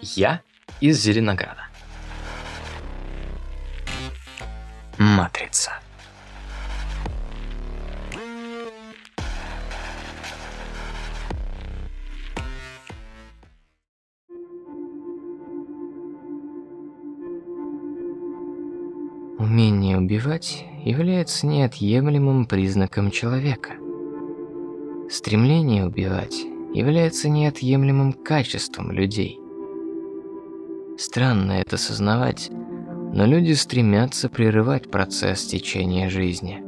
Я из Зеленограда. Матрица. Умение убивать является неотъемлемым признаком человека. Стремление убивать является неотъемлемым качеством людей. Странно это сознавать, но люди стремятся прерывать процесс течения жизни.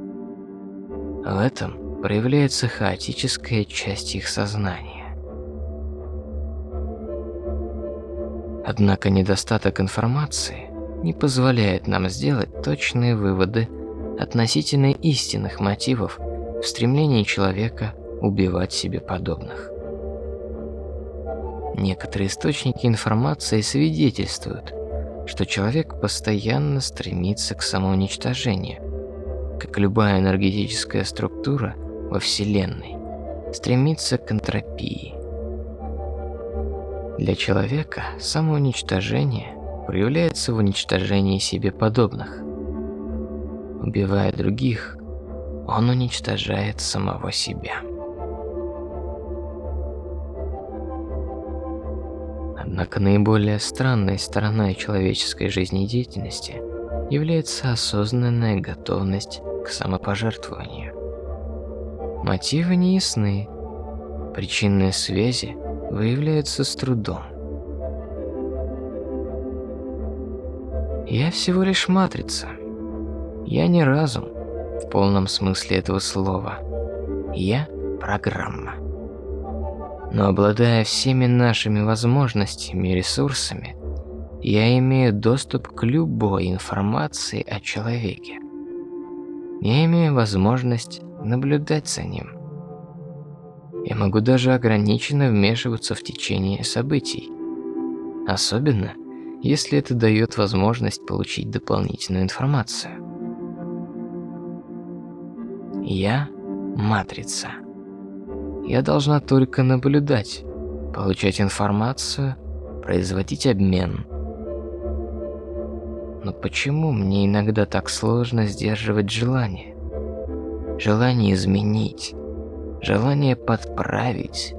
В этом проявляется хаотическая часть их сознания. Однако недостаток информации не позволяет нам сделать точные выводы относительно истинных мотивов в стремлении человека убивать себе подобных. Некоторые источники информации свидетельствуют, что человек постоянно стремится к самоуничтожению, как любая энергетическая структура во Вселенной стремится к энтропии. Для человека самоуничтожение проявляется в уничтожении себе подобных. Убивая других, он уничтожает самого себя. Однако наиболее странной стороной человеческой жизнедеятельности является осознанная готовность к самопожертвованию. Мотивы не ясны, причинные связи выявляются с трудом. Я всего лишь матрица. Я не разум в полном смысле этого слова. Я программа. Но обладая всеми нашими возможностями и ресурсами, я имею доступ к любой информации о человеке. Я имею возможность наблюдать за ним. Я могу даже ограниченно вмешиваться в течение событий. Особенно, если это дает возможность получить дополнительную информацию. Я – матрица. Я должна только наблюдать, получать информацию, производить обмен. Но почему мне иногда так сложно сдерживать желание? Желание изменить, желание подправить,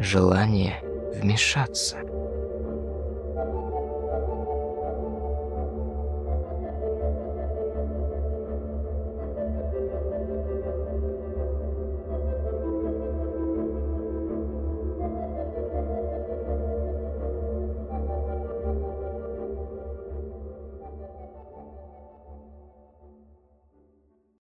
желание вмешаться –